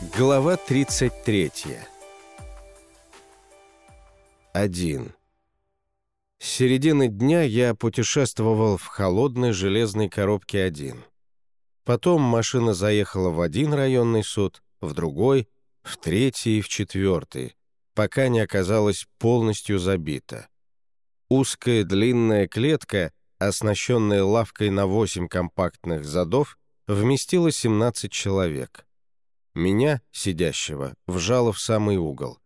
Глава 33 1. С середины дня я путешествовал в холодной железной коробке один. Потом машина заехала в один районный суд, в другой, в третий и в четвертый, пока не оказалась полностью забита. Узкая длинная клетка, оснащенная лавкой на 8 компактных задов, вместила 17 человек. Меня, сидящего, вжало в самый угол.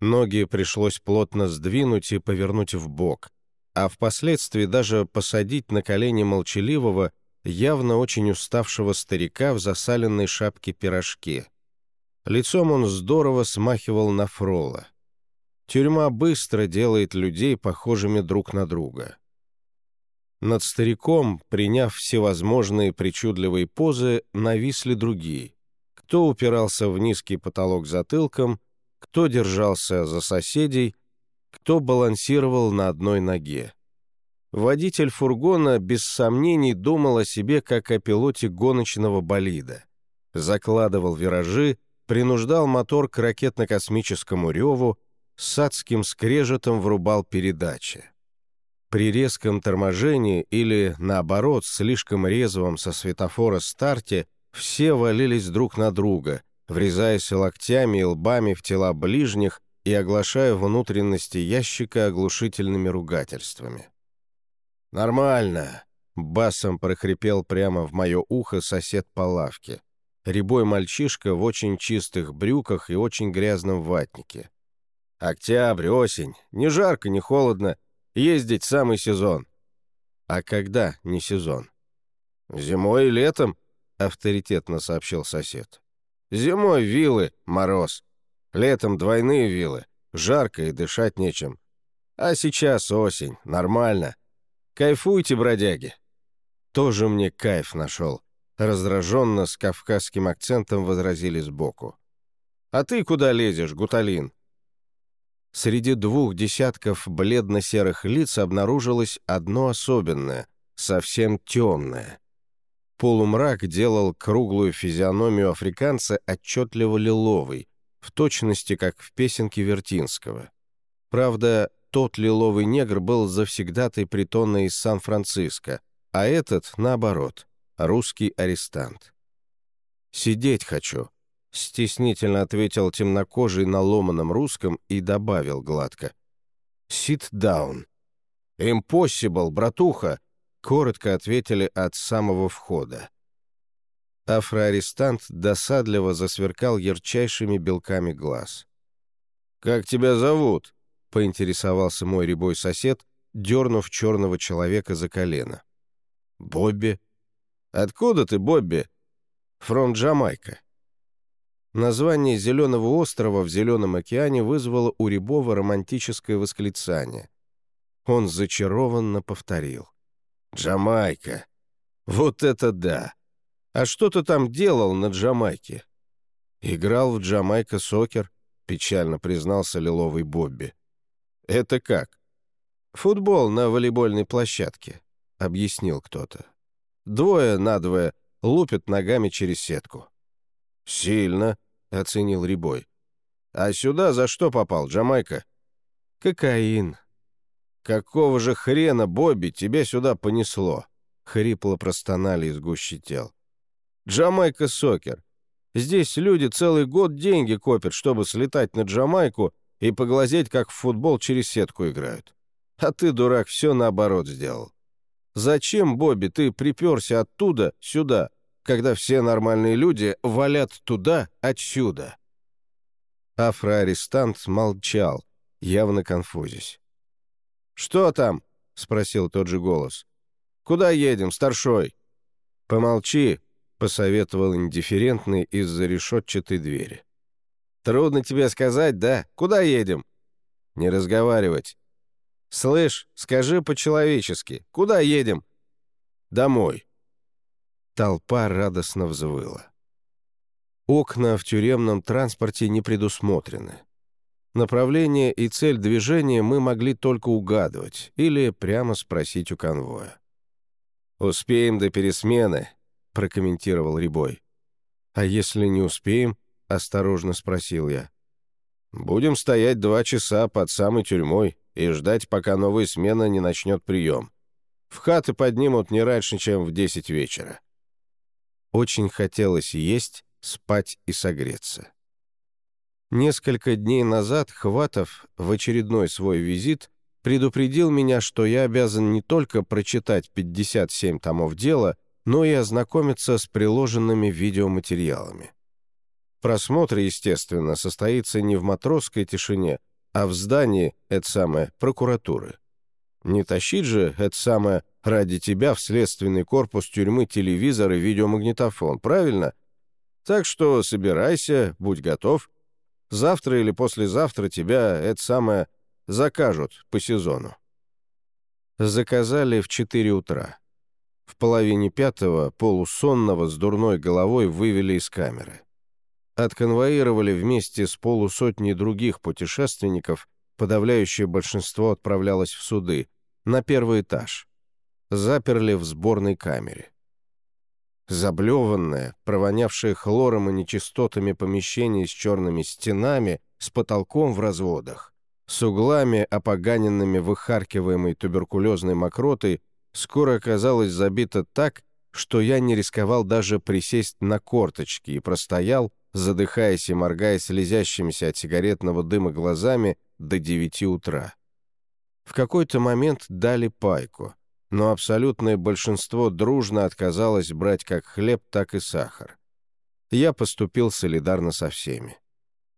Ноги пришлось плотно сдвинуть и повернуть в бок, а впоследствии даже посадить на колени молчаливого, явно очень уставшего старика в засаленной шапке пирожки. Лицом он здорово смахивал на фрола. Тюрьма быстро делает людей похожими друг на друга. Над стариком, приняв всевозможные причудливые позы, нависли другие. Кто упирался в низкий потолок затылком, кто держался за соседей, кто балансировал на одной ноге. Водитель фургона без сомнений думал о себе как о пилоте гоночного болида. Закладывал виражи, принуждал мотор к ракетно-космическому реву, с адским скрежетом врубал передачи. При резком торможении или, наоборот, слишком резвом со светофора старте все валились друг на друга, врезаясь локтями и лбами в тела ближних и оглашая внутренности ящика оглушительными ругательствами. «Нормально!» — басом прохрипел прямо в мое ухо сосед по лавке. Рябой мальчишка в очень чистых брюках и очень грязном ватнике. «Октябрь, осень, не жарко, не холодно, ездить самый сезон». «А когда не сезон?» «Зимой и летом», авторитетно сообщил сосед. «Зимой вилы, мороз. Летом двойные вилы. Жарко и дышать нечем. А сейчас осень, нормально. Кайфуйте, бродяги». «Тоже мне кайф нашел», — раздраженно с кавказским акцентом возразили сбоку. «А ты куда лезешь, Гуталин?» Среди двух десятков бледно-серых лиц обнаружилось одно особенное, совсем темное — Полумрак делал круглую физиономию африканца отчетливо лиловой, в точности, как в песенке Вертинского. Правда, тот лиловый негр был завсегдатой притона из Сан-Франциско, а этот, наоборот, русский арестант. «Сидеть хочу», — стеснительно ответил темнокожий на ломаном русском и добавил гладко. «Sit down». «Impossible, братуха», коротко ответили от самого входа. Афроарестант досадливо засверкал ярчайшими белками глаз. «Как тебя зовут?» — поинтересовался мой рябой сосед, дернув черного человека за колено. «Бобби». «Откуда ты, Бобби?» «Фронт Джамайка». Название Зеленого острова в Зеленом океане вызвало у Рябова романтическое восклицание. Он зачарованно повторил. Джамайка. Вот это да! А что ты там делал на Джамайке? Играл в Джамайка-сокер, печально признался лиловый Бобби. Это как? Футбол на волейбольной площадке, объяснил кто-то. Двое на двое лупят ногами через сетку. Сильно, оценил Рибой. А сюда за что попал, Джамайка? Кокаин, «Какого же хрена, Бобби, тебя сюда понесло?» — хрипло простонали из гущи тел. «Джамайка Сокер. Здесь люди целый год деньги копят, чтобы слетать на Джамайку и поглазеть, как в футбол через сетку играют. А ты, дурак, все наоборот сделал. Зачем, Бобби, ты приперся оттуда сюда, когда все нормальные люди валят туда отсюда?» Афроарестант молчал, явно конфузясь. «Что там?» — спросил тот же голос. «Куда едем, старшой?» «Помолчи», — посоветовал индифферентный из-за решетчатой двери. «Трудно тебе сказать, да? Куда едем?» «Не разговаривать». «Слышь, скажи по-человечески, куда едем?» «Домой». Толпа радостно взвыла. Окна в тюремном транспорте не предусмотрены. Направление и цель движения мы могли только угадывать или прямо спросить у конвоя. «Успеем до пересмены», — прокомментировал Рябой. «А если не успеем?» — осторожно спросил я. «Будем стоять два часа под самой тюрьмой и ждать, пока новая смена не начнет прием. В хаты поднимут не раньше, чем в десять вечера». Очень хотелось есть, спать и согреться. Несколько дней назад Хватов в очередной свой визит предупредил меня, что я обязан не только прочитать 57 томов дела, но и ознакомиться с приложенными видеоматериалами. Просмотр, естественно, состоится не в матросской тишине, а в здании, это самое, прокуратуры. Не тащить же, это самое, ради тебя в следственный корпус тюрьмы телевизор и видеомагнитофон, правильно? Так что собирайся, будь готов. Завтра или послезавтра тебя, это самое, закажут по сезону. Заказали в 4 утра. В половине пятого полусонного с дурной головой вывели из камеры. Отконвоировали вместе с полусотней других путешественников, подавляющее большинство отправлялось в суды, на первый этаж. Заперли в сборной камере. Заблеванное, провонявшее хлором и нечистотами помещение с черными стенами, с потолком в разводах, с углами, опоганенными выхаркиваемой туберкулезной мокротой, скоро оказалось забито так, что я не рисковал даже присесть на корточки и простоял, задыхаясь и моргая слезящимися от сигаретного дыма глазами до девяти утра. В какой-то момент дали пайку, но абсолютное большинство дружно отказалось брать как хлеб, так и сахар. Я поступил солидарно со всеми.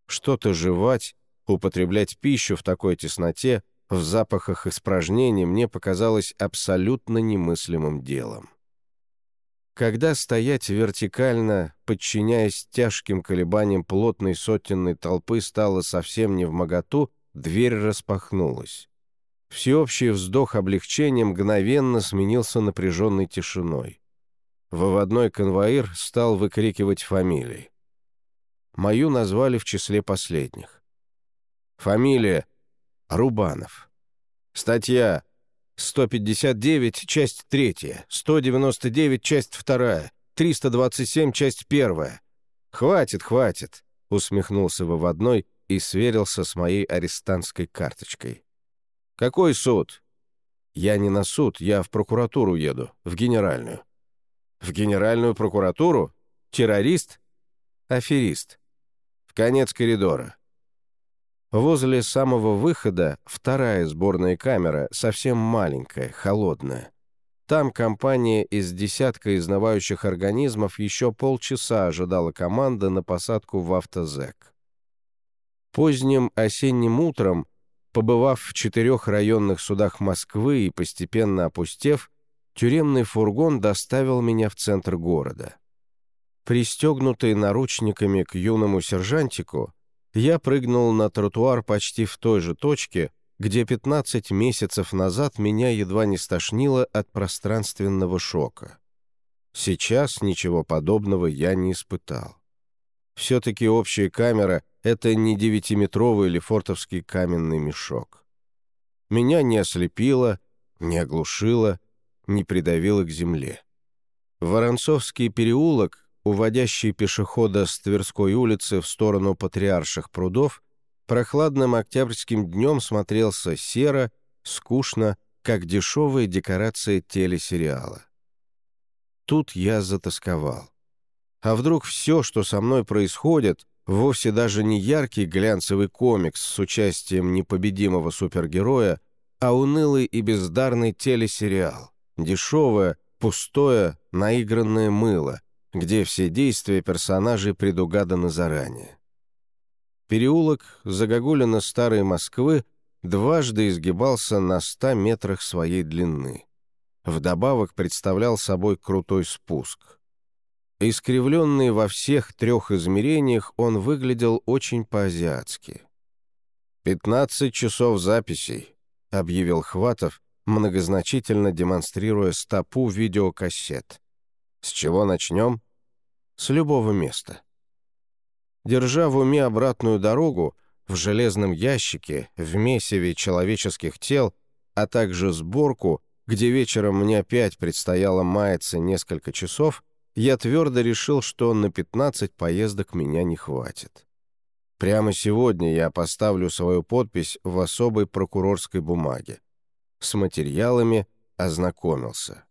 Что-то жевать, Употреблять пищу в такой тесноте, в запахах испражнений мне показалось абсолютно немыслимым делом. Когда стоять вертикально, подчиняясь тяжким колебаниям плотной сотенной толпы, стало совсем не в моготу, дверь распахнулась. Всеобщий вздох облегчения мгновенно сменился напряженной тишиной. Выводной конвоир стал выкрикивать фамилии. Мою назвали в числе последних. Фамилия Рубанов. Статья 159, часть 3, 199, часть 2, 327, часть 1. «Хватит, хватит», — усмехнулся выводной и сверился с моей арестантской карточкой. «Какой суд?» «Я не на суд, я в прокуратуру еду, в генеральную». «В генеральную прокуратуру? Террорист?» «Аферист». «В конец коридора. Возле самого выхода вторая сборная камера, совсем маленькая, холодная. Там компания из десятка изнывающих организмов еще полчаса ожидала команды на посадку в автозэк. Поздним осенним утром, побывав в четырех районных судах Москвы и постепенно опустев, тюремный фургон доставил меня в центр города. Пристегнутый наручниками к юному сержантику, я прыгнул на тротуар почти в той же точке, где 15 месяцев назад меня едва не стошнило от пространственного шока. Сейчас ничего подобного я не испытал. Все-таки общая камера — это не девятиметровый лефортовский каменный мешок. Меня не ослепило, не оглушило, не придавило к земле. Воронцовский переулок уводящий пешехода с Тверской улицы в сторону Патриарших прудов, прохладным октябрьским днем смотрелся серо, скучно, как дешевые декорации телесериала. Тут я затасковал. А вдруг все, что со мной происходит, вовсе даже не яркий глянцевый комикс с участием непобедимого супергероя, а унылый и бездарный телесериал, дешевое, пустое, наигранное мыло — где все действия персонажей предугаданы заранее. Переулок загогулина старой Москвы дважды изгибался на ста метрах своей длины. Вдобавок представлял собой крутой спуск. Искривленный во всех трех измерениях, он выглядел очень по-азиатски. «Пятнадцать часов записей», — объявил Хватов, многозначительно демонстрируя стопу видеокассет. С чего начнем? С любого места. Держа в уме обратную дорогу, в железном ящике, в месиве человеческих тел, а также сборку, где вечером мне опять предстояло маяться несколько часов, я твердо решил, что на 15 поездок меня не хватит. Прямо сегодня я поставлю свою подпись в особой прокурорской бумаге. С материалами ознакомился.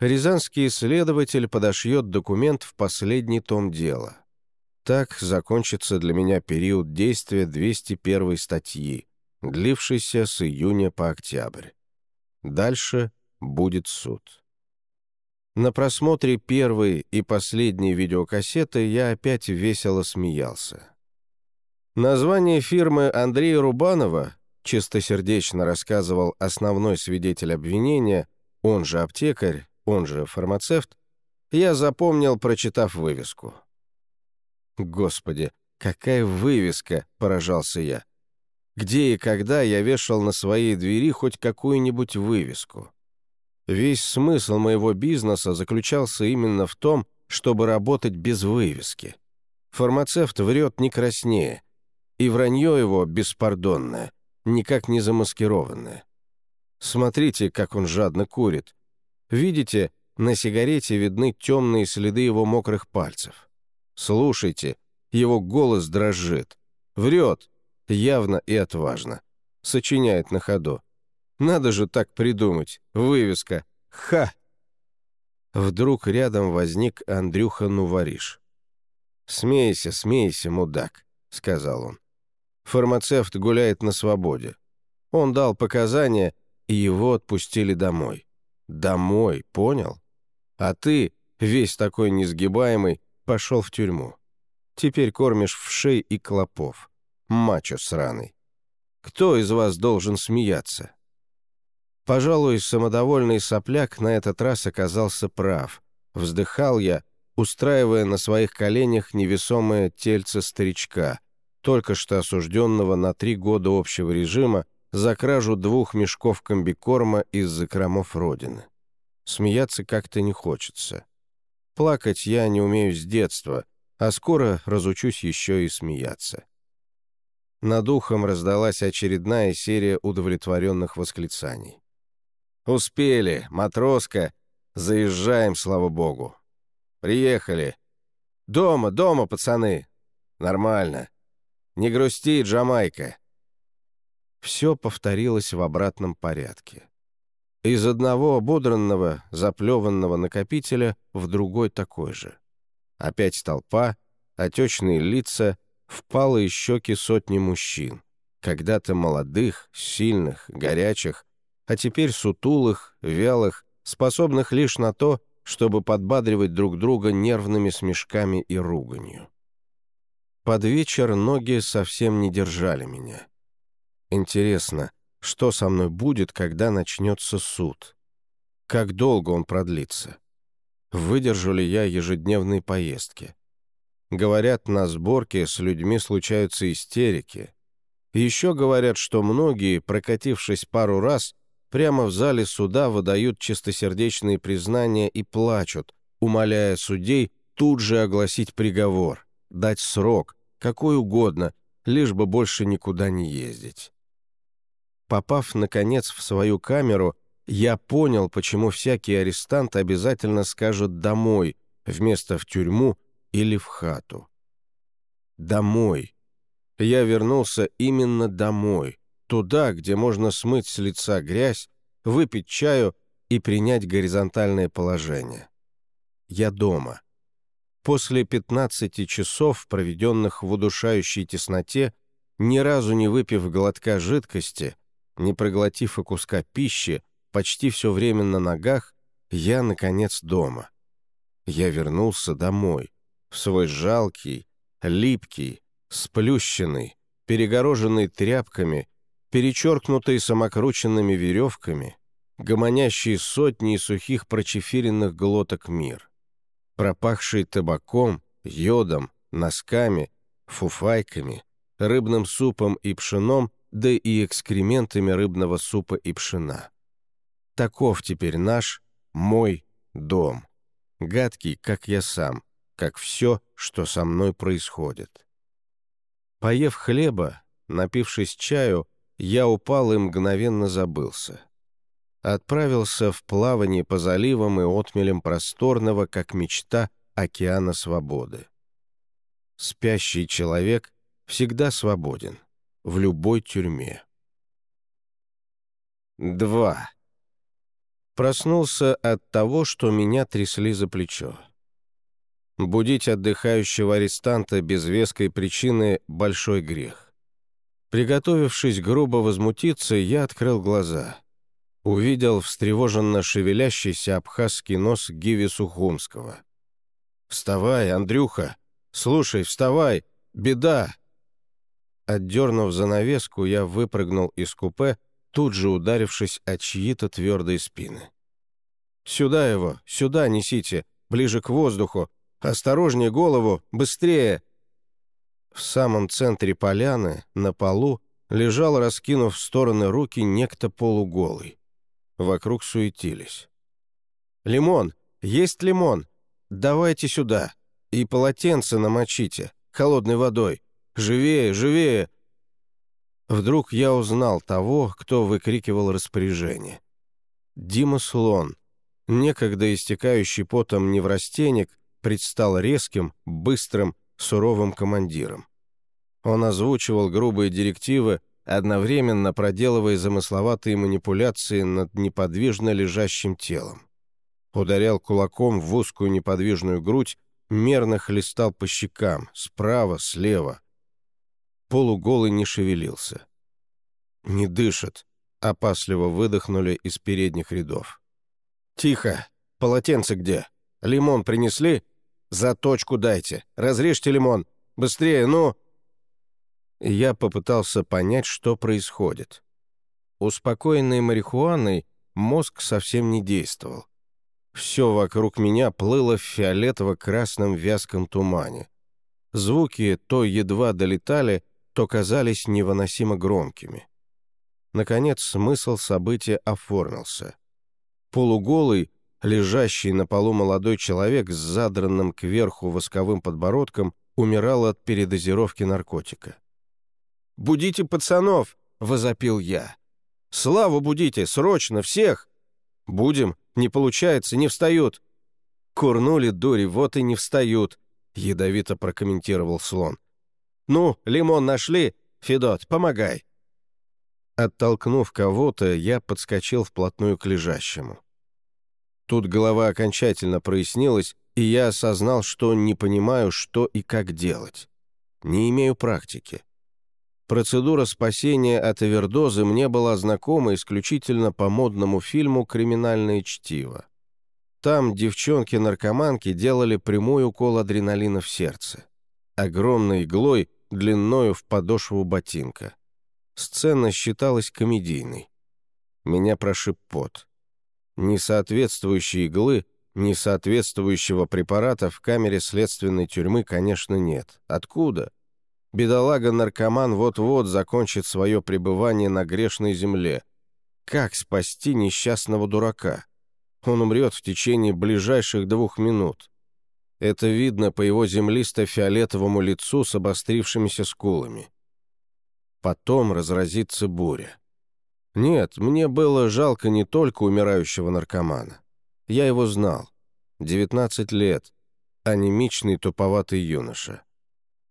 Рязанский исследователь подошьет документ в последний том дела. Так закончится для меня период действия 201 статьи, длившийся с июня по октябрь. Дальше будет суд. На просмотре первой и последней видеокассеты я опять весело смеялся. Название фирмы Андрея Рубанова, чистосердечно рассказывал основной свидетель обвинения, он же аптекарь, он же фармацевт, я запомнил, прочитав вывеску. «Господи, какая вывеска!» — поражался я. «Где и когда я вешал на своей двери хоть какую-нибудь вывеску?» Весь смысл моего бизнеса заключался именно в том, чтобы работать без вывески. Фармацевт врет не краснее, и вранье его беспардонное, никак не замаскированное. Смотрите, как он жадно курит. Видите, на сигарете видны темные следы его мокрых пальцев. Слушайте, его голос дрожит. Врет, явно и отважно. Сочиняет на ходу. Надо же так придумать. Вывеска. Ха! Вдруг рядом возник Андрюха Нувариш. «Смейся, смейся, мудак», — сказал он. Фармацевт гуляет на свободе. Он дал показания, и его отпустили домой. Домой, понял? А ты, весь такой несгибаемый, пошел в тюрьму. Теперь кормишь в шей и клопов. Мачо сраный. Кто из вас должен смеяться? Пожалуй, самодовольный сопляк на этот раз оказался прав. Вздыхал я, устраивая на своих коленях невесомое тельце старичка, только что осужденного на три года общего режима за кражу двух мешков комбикорма из закромов Родины. Смеяться как-то не хочется. Плакать я не умею с детства, а скоро разучусь еще и смеяться. Над ухом раздалась очередная серия удовлетворенных восклицаний. «Успели, матроска! Заезжаем, слава богу! Приехали! Дома, дома, пацаны! Нормально! Не грусти, Джамайка!» Все повторилось в обратном порядке. Из одного ободранного, заплеванного накопителя в другой такой же. Опять толпа, отечные лица, впалые щеки сотни мужчин, когда-то молодых, сильных, горячих, а теперь сутулых, вялых, способных лишь на то, чтобы подбадривать друг друга нервными смешками и руганью. Под вечер ноги совсем не держали меня. Интересно, что со мной будет, когда начнется суд? Как долго он продлится? Выдержу ли я ежедневные поездки? Говорят, на сборке с людьми случаются истерики. еще говорят, что многие, прокатившись пару раз, прямо в зале суда выдают чистосердечные признания и плачут, умоляя судей тут же огласить приговор, дать срок, какой угодно, лишь бы больше никуда не ездить. Попав, наконец, в свою камеру, я понял, почему всякий арестант обязательно скажет «домой» вместо «в тюрьму» или «в хату». «Домой». Я вернулся именно домой, туда, где можно смыть с лица грязь, выпить чаю и принять горизонтальное положение. Я дома. После 15 часов, проведенных в удушающей тесноте, ни разу не выпив глотка жидкости, не проглотив и куска пищи, почти все время на ногах, я, наконец, дома. Я вернулся домой, в свой жалкий, липкий, сплющенный, перегороженный тряпками перечеркнутый самокрученными веревками, гомонящий сотни сухих прочефиренных глоток мир, пропахший табаком, йодом, носками, фуфайками, рыбным супом и пшеном, да и экскрементами рыбного супа и пшена. Таков теперь наш, мой дом. Гадкий, как я сам, как все, что со мной происходит. Поев хлеба, напившись чаю, я упал и мгновенно забылся. отправился в плавание по заливам и отмелям просторного, как мечта, океана свободы. Спящий человек всегда свободен, в любой тюрьме. 2. Проснулся от того, что меня трясли за плечо. Будить отдыхающего арестанта без веской причины – большой грех. Приготовившись грубо возмутиться, я открыл глаза. Увидел встревоженно шевелящийся абхазский нос Гиви Сухумского. «Вставай, Андрюха! Слушай, вставай! Беда!» Отдернув занавеску, я выпрыгнул из купе, тут же ударившись о чьи-то твердые спины. «Сюда его, сюда несите, ближе к воздуху, «Осторожнее голову! Быстрее!» В самом центре поляны, на полу, лежал, раскинув в стороны руки, некто полуголый. Вокруг суетились. «Лимон! Есть лимон! Давайте сюда! И полотенце намочите, холодной водой! Живее, живее!» Вдруг я узнал того, кто выкрикивал распоряжение. Дима Слон, некогда истекающий потом неврастенник, предстал резким, быстрым, суровым командиром. Он озвучивал грубые директивы, одновременно проделывая замысловатые манипуляции над неподвижно лежащим телом. Ударял кулаком в узкую неподвижную грудь, мерно хлестал по щекам, справа, слева. Полуголый не шевелился. «Не дышит», — опасливо выдохнули из передних рядов. «Тихо! Полотенце где? Лимон принесли?» «Заточку дайте! Разрежьте лимон! Быстрее, ну!» Я попытался понять, что происходит. Успокоенный марихуаной, мозг совсем не действовал. Все вокруг меня плыло в фиолетово-красном вязком тумане. Звуки то едва долетали, то казались невыносимо громкими. Наконец, смысл события оформился. Полуголый, Лежащий на полу молодой человек с задранным кверху восковым подбородком умирал от передозировки наркотика. «Будите пацанов!» — возопил я. «Славу будите! Срочно! Всех!» «Будем! Не получается! Не встают!» «Курнули дури, вот и не встают!» — ядовито прокомментировал слон. «Ну, лимон нашли? Федот, помогай!» Оттолкнув кого-то, я подскочил вплотную к лежащему. Тут голова окончательно прояснилась, и я осознал, что не понимаю, что и как делать. Не имею практики. Процедура спасения от овердозы мне была знакома исключительно по модному фильму «Криминальное чтиво». Там девчонки-наркоманки делали прямой укол адреналина в сердце. Огромной иглой, длиною в подошву ботинка. Сцена считалась комедийной. Меня прошиб пот. Несоответствующей иглы, несоответствующего препарата в камере следственной тюрьмы, конечно, нет. Откуда? Бедолага-наркоман вот-вот закончит свое пребывание на грешной земле. Как спасти несчастного дурака? Он умрет в течение ближайших двух минут. Это видно по его землисто-фиолетовому лицу с обострившимися скулами. Потом разразится буря. Нет, мне было жалко не только умирающего наркомана. Я его знал. 19 лет. Анемичный туповатый юноша.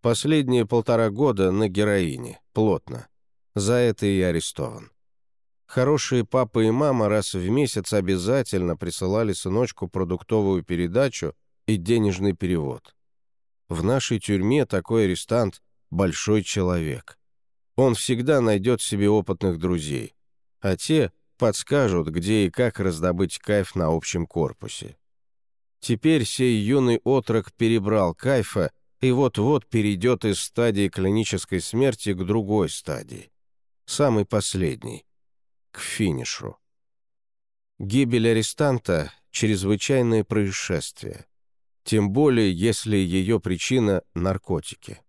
Последние полтора года на героине, плотно. За это и арестован. Хорошие папа и мама раз в месяц обязательно присылали сыночку продуктовую передачу и денежный перевод. В нашей тюрьме такой арестант – большой человек. Он всегда найдет себе опытных друзей – а те подскажут, где и как раздобыть кайф на общем корпусе. Теперь сей юный отрок перебрал кайфа и вот-вот перейдет из стадии клинической смерти к другой стадии, самой последней, к финишу. Гибель арестанта — чрезвычайное происшествие, тем более если ее причина — наркотики.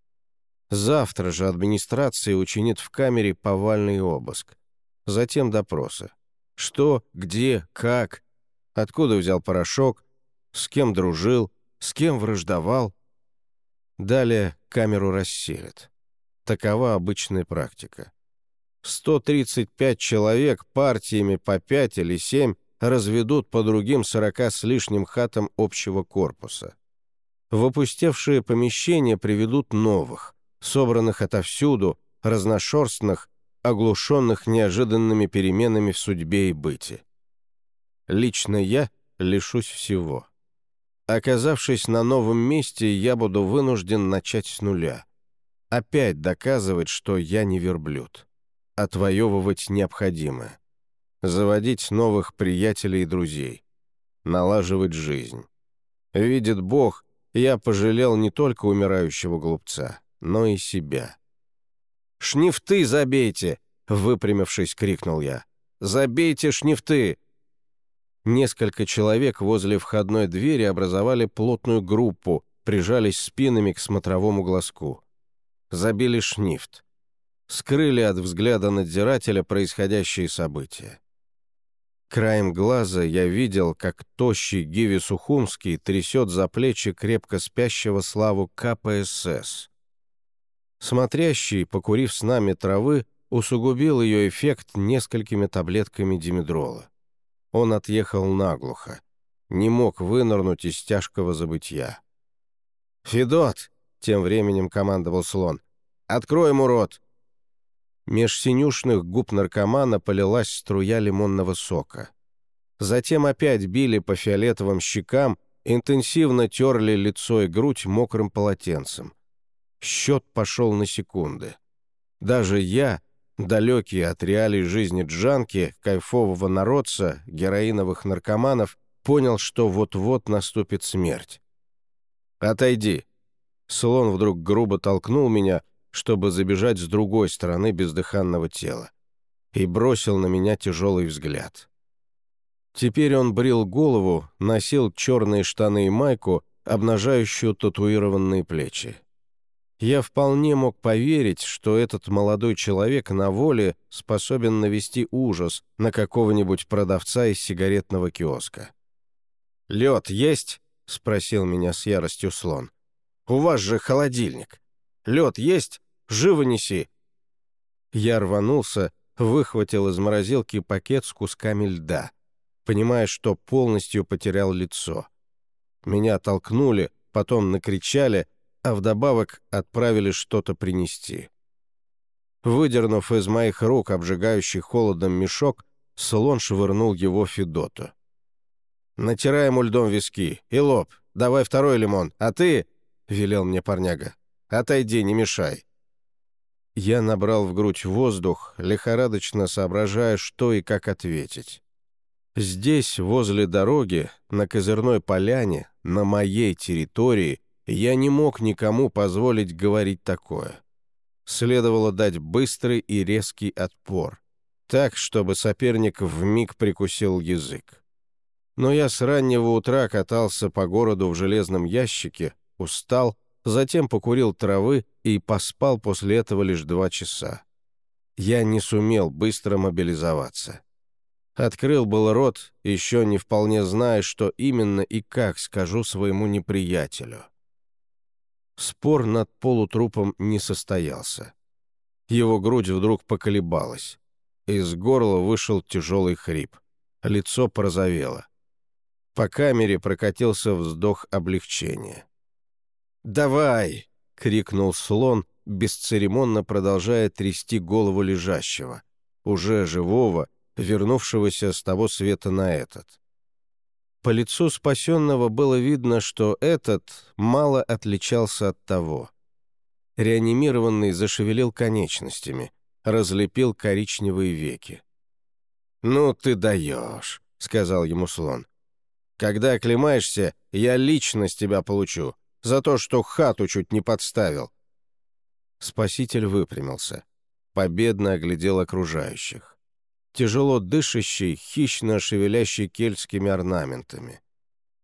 Завтра же администрация учинит в камере повальный обыск — затем допросы. Что, где, как, откуда взял порошок, с кем дружил, с кем враждовал. Далее камеру расселят. Такова обычная практика. 135 человек партиями по 5 или 7 разведут по другим 40 с лишним хатам общего корпуса. В опустевшие помещения приведут новых, собранных отовсюду, разношерстных, оглушенных неожиданными переменами в судьбе и быте. Лично я лишусь всего. Оказавшись на новом месте, я буду вынужден начать с нуля. Опять доказывать, что я не верблюд. Отвоевывать необходимое. Заводить новых приятелей и друзей. Налаживать жизнь. Видит Бог, я пожалел не только умирающего глупца, но и себя. «Шнифты забейте!» — выпрямившись, крикнул я. «Забейте шнифты!» Несколько человек возле входной двери образовали плотную группу, прижались спинами к смотровому глазку. Забили шнифт. Скрыли от взгляда надзирателя происходящие события. Краем глаза я видел, как тощий Гиви Сухумский трясет за плечи крепко спящего Славу КПСС. Смотрящий, покурив с нами травы, усугубил ее эффект несколькими таблетками димедрола. Он отъехал наглухо. Не мог вынырнуть из тяжкого забытья. «Федот!» — тем временем командовал слон. «Открой ему рот!» Меж синюшных губ наркомана полилась струя лимонного сока. Затем опять били по фиолетовым щекам, интенсивно терли лицо и грудь мокрым полотенцем. Счет пошел на секунды. Даже я, далекий от реалий жизни Джанки, кайфового народца, героиновых наркоманов, понял, что вот-вот наступит смерть. «Отойди!» Слон вдруг грубо толкнул меня, чтобы забежать с другой стороны бездыханного тела, и бросил на меня тяжелый взгляд. Теперь он брил голову, носил черные штаны и майку, обнажающую татуированные плечи. Я вполне мог поверить, что этот молодой человек на воле способен навести ужас на какого-нибудь продавца из сигаретного киоска. «Лед есть?» — спросил меня с яростью слон. «У вас же холодильник. Лед есть? Живо неси!» Я рванулся, выхватил из морозилки пакет с кусками льда, понимая, что полностью потерял лицо. Меня толкнули, потом накричали — а вдобавок отправили что-то принести. Выдернув из моих рук обжигающий холодом мешок, слон швырнул его Федоту. «Натирай ему льдом виски. И лоб. Давай второй лимон. А ты...» — велел мне парняга. «Отойди, не мешай». Я набрал в грудь воздух, лихорадочно соображая, что и как ответить. Здесь, возле дороги, на козырной поляне, на моей территории, я не мог никому позволить говорить такое. Следовало дать быстрый и резкий отпор, так, чтобы соперник вмиг прикусил язык. Но я с раннего утра катался по городу в железном ящике, устал, затем покурил травы и поспал после этого лишь два часа. Я не сумел быстро мобилизоваться. Открыл был рот, еще не вполне зная, что именно и как скажу своему неприятелю. Спор над полутрупом не состоялся. Его грудь вдруг поколебалась. Из горла вышел тяжелый хрип. Лицо порозовело. По камере прокатился вздох облегчения. «Давай!» — крикнул слон, бесцеремонно продолжая трясти голову лежащего, уже живого, вернувшегося с того света на этот. По лицу спасенного было видно, что этот мало отличался от того. Реанимированный зашевелил конечностями, разлепил коричневые веки. «Ну ты даешь», — сказал ему слон. «Когда оклемаешься, я лично с тебя получу, за то, что хату чуть не подставил». Спаситель выпрямился, победно оглядел окружающих тяжело дышащий, хищно шевелящий кельтскими орнаментами.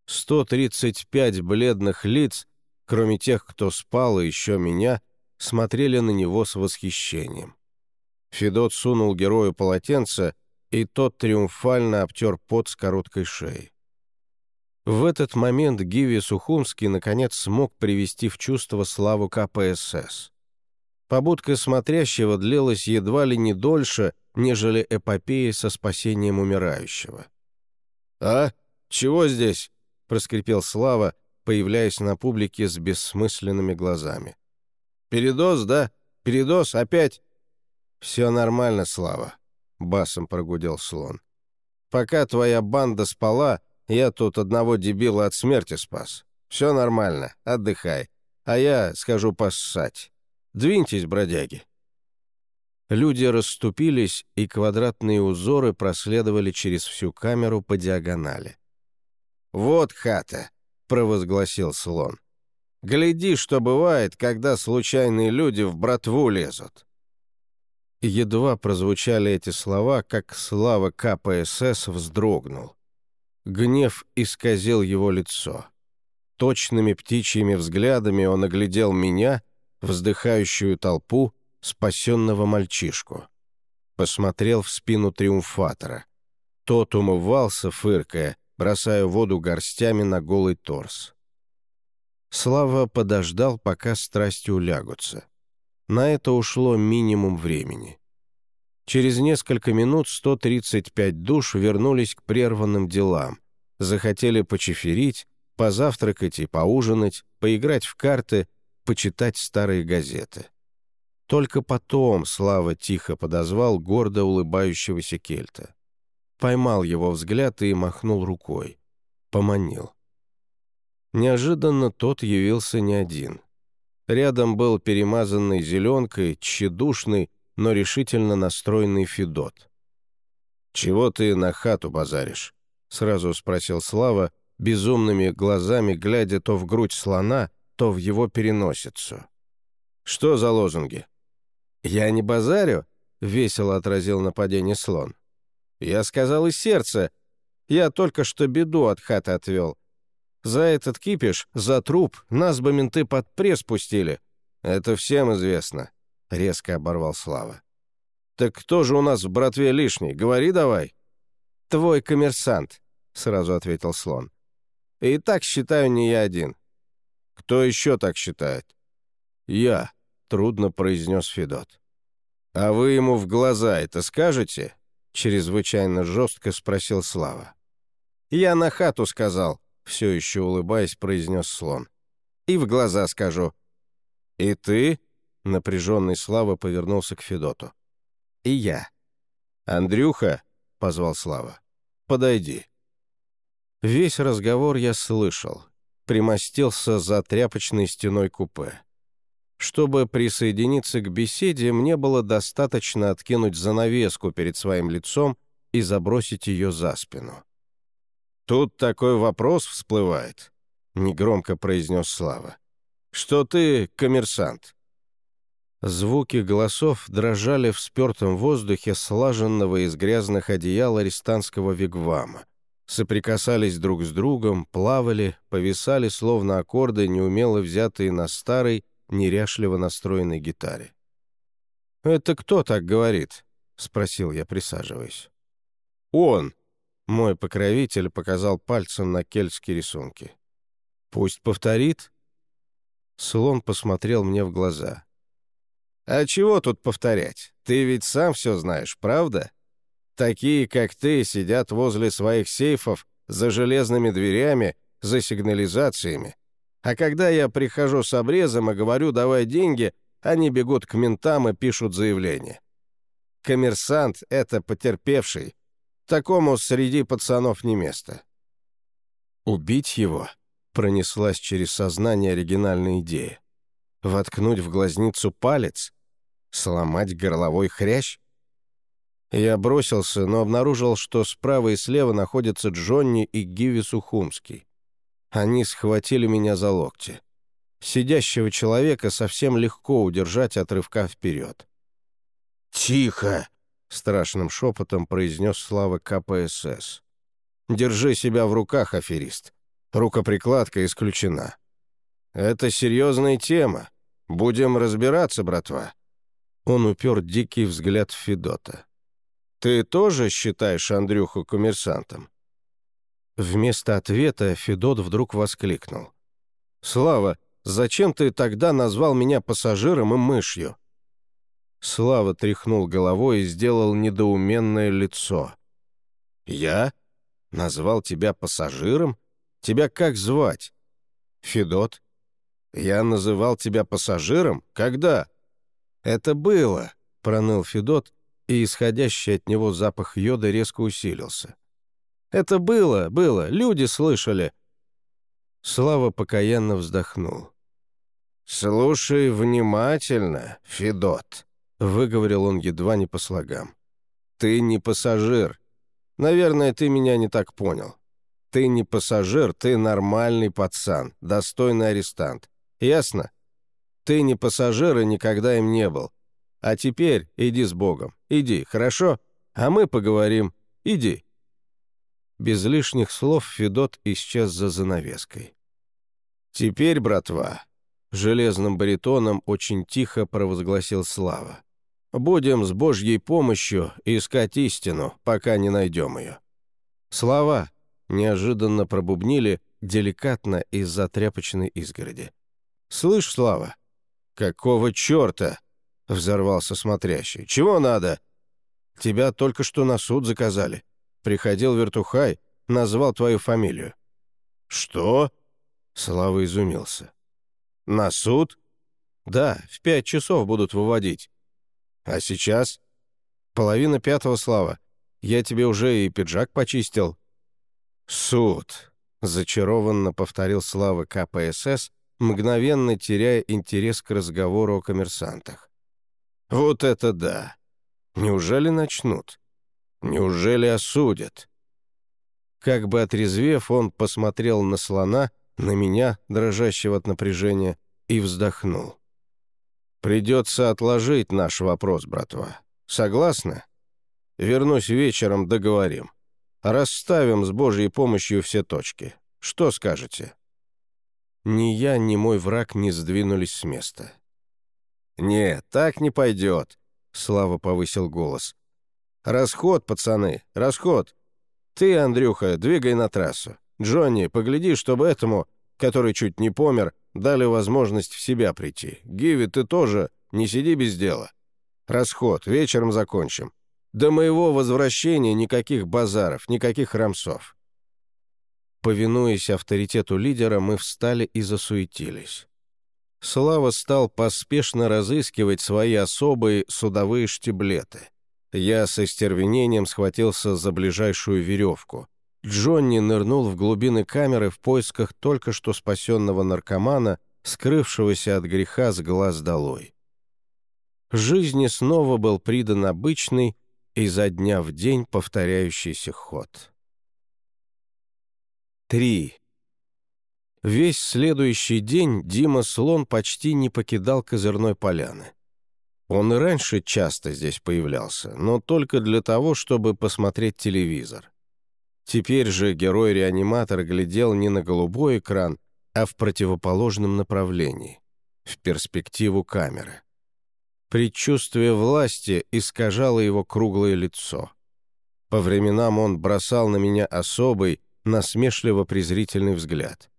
135 бледных лиц, кроме тех, кто спал и еще меня, смотрели на него с восхищением. Федот сунул герою полотенце, и тот триумфально обтер пот с короткой шеи. В этот момент Гиви Сухумский наконец смог привести в чувство славу КПСС. Побудка смотрящего длилась едва ли не дольше, нежели эпопея со спасением умирающего. «А? Чего здесь?» — проскрипел Слава, появляясь на публике с бессмысленными глазами. «Передоз, да? Передоз? Опять?» «Все нормально, Слава», — басом прогудел слон. «Пока твоя банда спала, я тут одного дебила от смерти спас. Все нормально, отдыхай. А я скажу поссать. Двиньтесь, бродяги». Люди расступились, и квадратные узоры проследовали через всю камеру по диагонали. «Вот хата», — провозгласил слон. «Гляди, что бывает, когда случайные люди в братву лезут». Едва прозвучали эти слова, как слава КПСС вздрогнул. Гнев исказил его лицо. Точными птичьими взглядами он оглядел меня, вздыхающую толпу, спасенного мальчишку. Посмотрел в спину триумфатора. Тот умывался, фыркая, бросая воду горстями на голый торс. Слава подождал, пока страсти улягутся. На это ушло минимум времени. Через несколько минут 135 душ вернулись к прерванным делам, захотели почеферить, позавтракать и поужинать, поиграть в карты, почитать старые газеты. Только потом Слава тихо подозвал гордо улыбающегося кельта. Поймал его взгляд и махнул рукой. Поманил. Неожиданно тот явился не один. Рядом был перемазанный зеленкой, тщедушный, но решительно настроенный Федот. «Чего ты на хату базаришь?» — сразу спросил Слава, безумными глазами глядя то в грудь слона, то в его переносицу. «Что за лозунги?» «Я не базарю», — весело отразил нападение слон. «Я сказал из сердца. Я только что беду от хаты отвел. За этот кипиш, за труп, нас бы менты под пресс пустили. Это всем известно», — резко оборвал Слава. «Так кто же у нас в братве лишний? Говори давай». «Твой коммерсант», — сразу ответил слон. «И так считаю не я один». «Кто еще так считает?» «Я», трудно произнес Федот. «А вы ему в глаза это скажете?» — чрезвычайно жестко спросил Слава. «Я на хату сказал», — все еще улыбаясь, произнес слон. «И в глаза скажу». «И ты?» — напряженный Слава повернулся к Федоту. «И я». «Андрюха», — позвал Слава, — «подойди». Весь разговор я слышал. Примостился за тряпочной стеной купе. Чтобы присоединиться к беседе, мне было достаточно откинуть занавеску перед своим лицом и забросить ее за спину. «Тут такой вопрос всплывает», — негромко произнес Слава. «Что ты коммерсант?» Звуки голосов дрожали в спертом воздухе слаженного из грязных одеял арестантского вигвама. Соприкасались друг с другом, плавали, повисали, словно аккорды, неумело взятые на старый, неряшливо настроенной гитаре. «Это кто так говорит?» — спросил я, присаживаясь. «Он!» — мой покровитель показал пальцем на кельтские рисунки. «Пусть повторит?» Слон посмотрел мне в глаза. «А чего тут повторять? Ты ведь сам все знаешь, правда? Такие, как ты, сидят возле своих сейфов за железными дверями, за сигнализациями, а когда я прихожу с обрезом и говорю «давай деньги», они бегут к ментам и пишут заявление. Коммерсант — это потерпевший. Такому среди пацанов не место. Убить его пронеслась через сознание оригинальная идея. Воткнуть в глазницу палец? Сломать горловой хрящ? Я бросился, но обнаружил, что справа и слева находятся Джонни и Гиви Сухумский. Они схватили меня за локти. Сидящего человека совсем легко удержать от рывка вперед. «Тихо!» — страшным шепотом произнес Слава КПСС. «Держи себя в руках, аферист. Рукоприкладка исключена». «Это серьезная тема. Будем разбираться, братва». Он упер дикий взгляд в Федота. «Ты тоже считаешь Андрюху коммерсантом?» Вместо ответа Федот вдруг воскликнул. «Слава, зачем ты тогда назвал меня пассажиром и мышью? Слава тряхнул головой и сделал недоуменное лицо. «Я? Назвал тебя пассажиром? Тебя как звать?» «Федот». «Я называл тебя пассажиром? Когда?» «Это было», — проныл Федот, и исходящий от него запах йода резко усилился. «Это было, было, люди слышали». Слава покаянно вздохнул. «Слушай внимательно, Федот», — выговорил он едва не по слогам. «Ты не пассажир. Наверное, ты меня не так понял. Ты не пассажир, ты нормальный пацан, достойный арестант. Ясно? Ты не пассажир и никогда им не был. А теперь иди с Богом. Иди, хорошо? А мы поговорим. Иди». Без лишних слов Федот исчез за занавеской. «Теперь, братва», — железным баритоном очень тихо провозгласил Слава, «будем с Божьей помощью искать истину, пока не найдем ее». «Слава», — неожиданно пробубнили деликатно из-за тряпочной изгороди. «Слышь, Слава?» «Какого черта?» — взорвался смотрящий. «Чего надо?» «Тебя только что на суд заказали. Приходил вертухай, назвал твою фамилию». «Что?» — Слава изумился. «На суд?» «Да, в пять часов будут выводить». «А сейчас?» «Половина пятого, Слава. Я тебе уже и пиджак почистил». «Суд», — зачарованно повторил Слава КПСС, мгновенно теряя интерес к разговору о коммерсантах. «Вот это да! Неужели начнут? Неужели осудят?» Как бы отрезвев, он посмотрел на слона, на меня, дрожащего от напряжения, и вздохнул. «Придется отложить наш вопрос, братва. Согласны? Вернусь вечером, договорим. Расставим с Божьей помощью все точки. Что скажете?» Ни я, ни мой враг не сдвинулись с места. «Нет, так не пойдет», — Слава повысил голос. «Расход, пацаны, расход. Ты, Андрюха, двигай на трассу. Джонни, погляди, чтобы этому, который чуть не помер, дали возможность в себя прийти. Гиви, ты тоже не сиди без дела. Расход, вечером закончим. До моего возвращения никаких базаров, никаких рамсов. Повинуясь авторитету лидера, мы встали и засуетились. Слава стал поспешно разыскивать свои особые судовые штиблеты. Я со стервенением схватился за ближайшую веревку. Джонни нырнул в глубины камеры в поисках только что спасенного наркомана, скрывшегося от греха с глаз долой. Жизни снова был придан обычный, изо дня в день повторяющийся ход. 3. Весь следующий день Дима Слон почти не покидал козырной поляны. Он и раньше часто здесь появлялся, но только для того, чтобы посмотреть телевизор. Теперь же герой-реаниматор глядел не на голубой экран, а в противоположном направлении, в перспективу камеры. Предчувствие власти искажало его круглое лицо. По временам он бросал на меня особый, насмешливо-презрительный взгляд.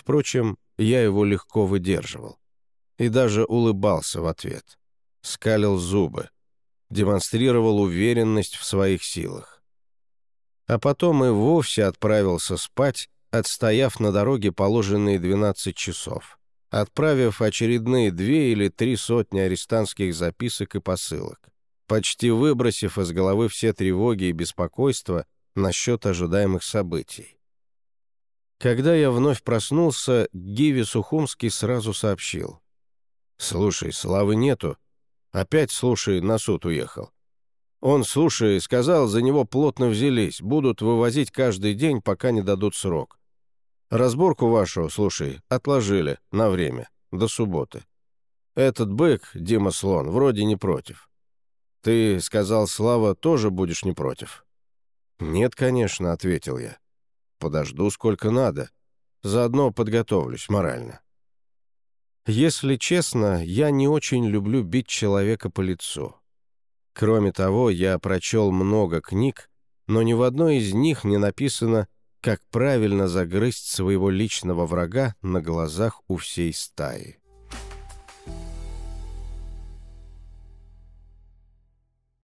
Впрочем, я его легко выдерживал. И даже улыбался в ответ. Скалил зубы. Демонстрировал уверенность в своих силах. А потом и вовсе отправился спать, отстояв на дороге положенные 12 часов, отправив очередные две или три сотни арестантских записок и посылок, почти выбросив из головы все тревоги и беспокойства, насчет ожидаемых событий. Когда я вновь проснулся, Гиви Сухумский сразу сообщил. «Слушай, Славы нету. Опять, слушай, на суд уехал. Он, слушай, сказал, за него плотно взялись, будут вывозить каждый день, пока не дадут срок. Разборку вашу, слушай, отложили на время, до субботы. Этот бык, Дима Слон, вроде не против. Ты, сказал Слава, тоже будешь не против?» «Нет, конечно», — ответил я. «Подожду сколько надо. Заодно подготовлюсь морально». Если честно, я не очень люблю бить человека по лицу. Кроме того, я прочел много книг, но ни в одной из них не написано, как правильно загрызть своего личного врага на глазах у всей стаи.